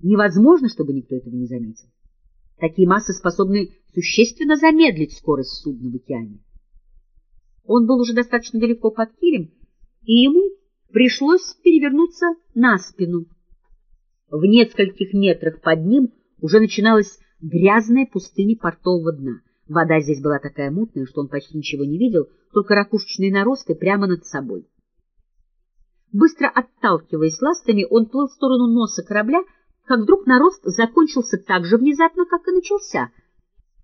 Невозможно, чтобы никто этого не заметил. Такие массы способны существенно замедлить скорость судна в океане. Он был уже достаточно далеко под килем, и ему пришлось перевернуться на спину. В нескольких метрах под ним уже начиналась грязная пустыня портового дна. Вода здесь была такая мутная, что он почти ничего не видел, только ракушечные наросты прямо над собой. Быстро отталкиваясь ластами, он плыл в сторону носа корабля, как вдруг нарост закончился так же внезапно, как и начался.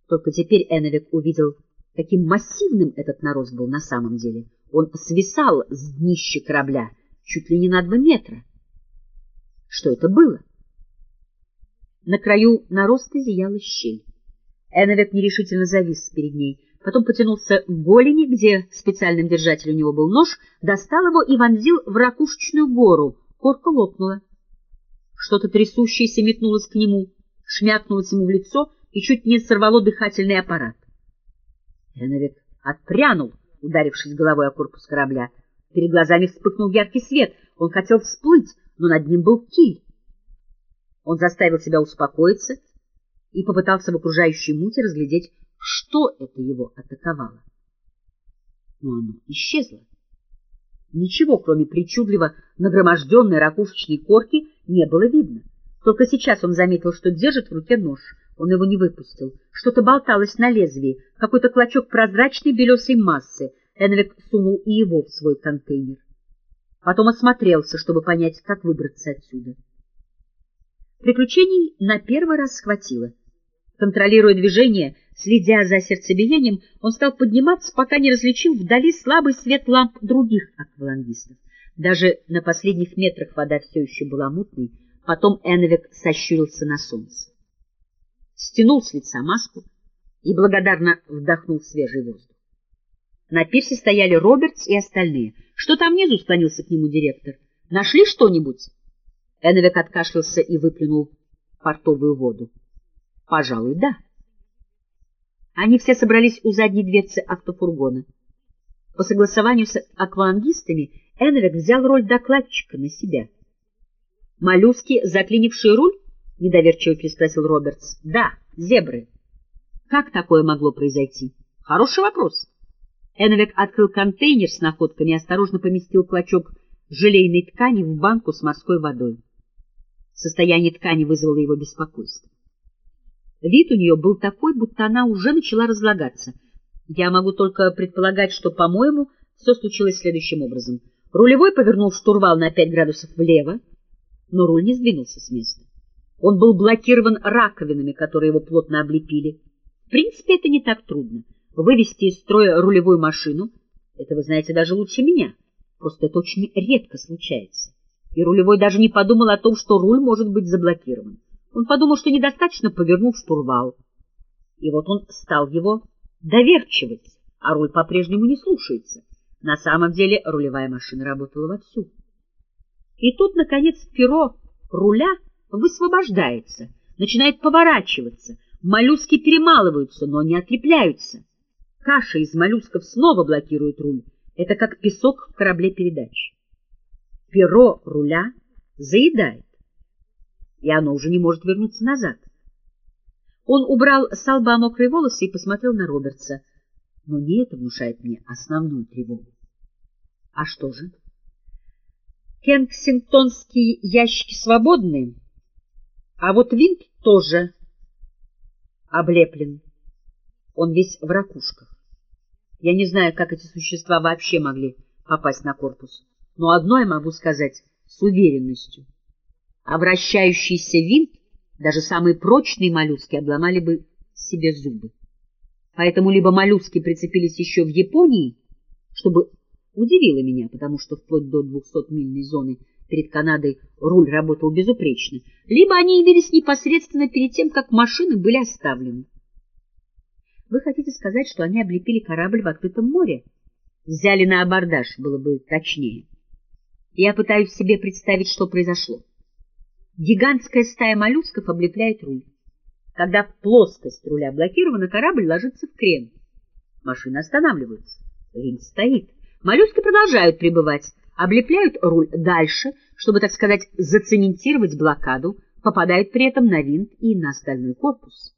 Только теперь Эновик увидел, каким массивным этот нарост был на самом деле. Он свисал с днища корабля чуть ли не на два метра. Что это было? На краю нароста зияла щель. Эновик нерешительно завис перед ней, потом потянулся к голени, где в специальном держателе у него был нож, достал его и вонзил в ракушечную гору. Корка лопнула. Что-то трясущееся метнулось к нему, шмякнулось ему в лицо и чуть не сорвало дыхательный аппарат. Эновик отпрянул, ударившись головой о корпус корабля. Перед глазами вспыхнул яркий свет. Он хотел всплыть, но над ним был киль. Он заставил себя успокоиться и попытался в окружающей муте разглядеть, что это его атаковало. Но оно исчезло. Ничего, кроме причудливо нагроможденной ракушечной корки, не было видно. Только сейчас он заметил, что держит в руке нож. Он его не выпустил. Что-то болталось на лезвии, какой-то клочок прозрачной белесой массы. Энвик сунул и его в свой контейнер. Потом осмотрелся, чтобы понять, как выбраться отсюда. Приключений на первый раз схватило. Контролируя движение, следя за сердцебиением, он стал подниматься, пока не различил вдали слабый свет ламп других аквалангистов. Даже на последних метрах вода все еще была мутной, потом Энвик сощурился на солнце. Стянул с лица маску и благодарно вдохнул свежий воздух. На пирсе стояли Робертс и остальные. Что там внизу склонился к нему директор? Нашли что-нибудь? Энвик откашлялся и выплюнул портовую воду. Пожалуй, да. Они все собрались у задней дверцы автофургона. По согласованию с аквалангистами Энвик взял роль докладчика на себя. «Моллюски, заклинившие руль?» — недоверчиво переспросил Робертс. «Да, зебры». «Как такое могло произойти?» «Хороший вопрос». Энвик открыл контейнер с находками и осторожно поместил клочок желейной ткани в банку с морской водой. Состояние ткани вызвало его беспокойство. Вид у нее был такой, будто она уже начала разлагаться. Я могу только предполагать, что, по-моему, все случилось следующим образом. Рулевой повернул штурвал на пять градусов влево, но руль не сдвинулся с места. Он был блокирован раковинами, которые его плотно облепили. В принципе, это не так трудно. Вывести из строя рулевую машину — это вы знаете даже лучше меня. Просто это очень редко случается. И рулевой даже не подумал о том, что руль может быть заблокирован. Он подумал, что недостаточно повернул штурвал. И вот он стал его доверчивать, а руль по-прежнему не слушается. На самом деле рулевая машина работала вовсю. И тут, наконец, перо руля высвобождается, начинает поворачиваться, моллюски перемалываются, но не отлепляются. Каша из моллюсков снова блокирует руль. Это как песок в корабле передач. Перо руля заедает и оно уже не может вернуться назад. Он убрал с лба мокрые волосы и посмотрел на Робертса. Но не это внушает мне основную тревогу. А что же? Кенсингтонские ящики свободны, а вот винт тоже облеплен. Он весь в ракушках. Я не знаю, как эти существа вообще могли попасть на корпус, но одно я могу сказать с уверенностью — вращающийся винт, даже самые прочные моллюски обломали бы себе зубы. Поэтому либо моллюски прицепились еще в Японии, чтобы удивило меня, потому что вплоть до 200-мильной зоны перед Канадой руль работал безупречно, либо они явились непосредственно перед тем, как машины были оставлены. Вы хотите сказать, что они облепили корабль в открытом море? Взяли на абордаж, было бы точнее. Я пытаюсь себе представить, что произошло. Гигантская стая моллюсков облепляет руль. Когда плоскость руля блокирована, корабль ложится в крен. Машины останавливаются. Ринг стоит. Моллюски продолжают пребывать, облепляют руль дальше, чтобы, так сказать, зацементировать блокаду, попадает при этом на винт и на стальной корпус.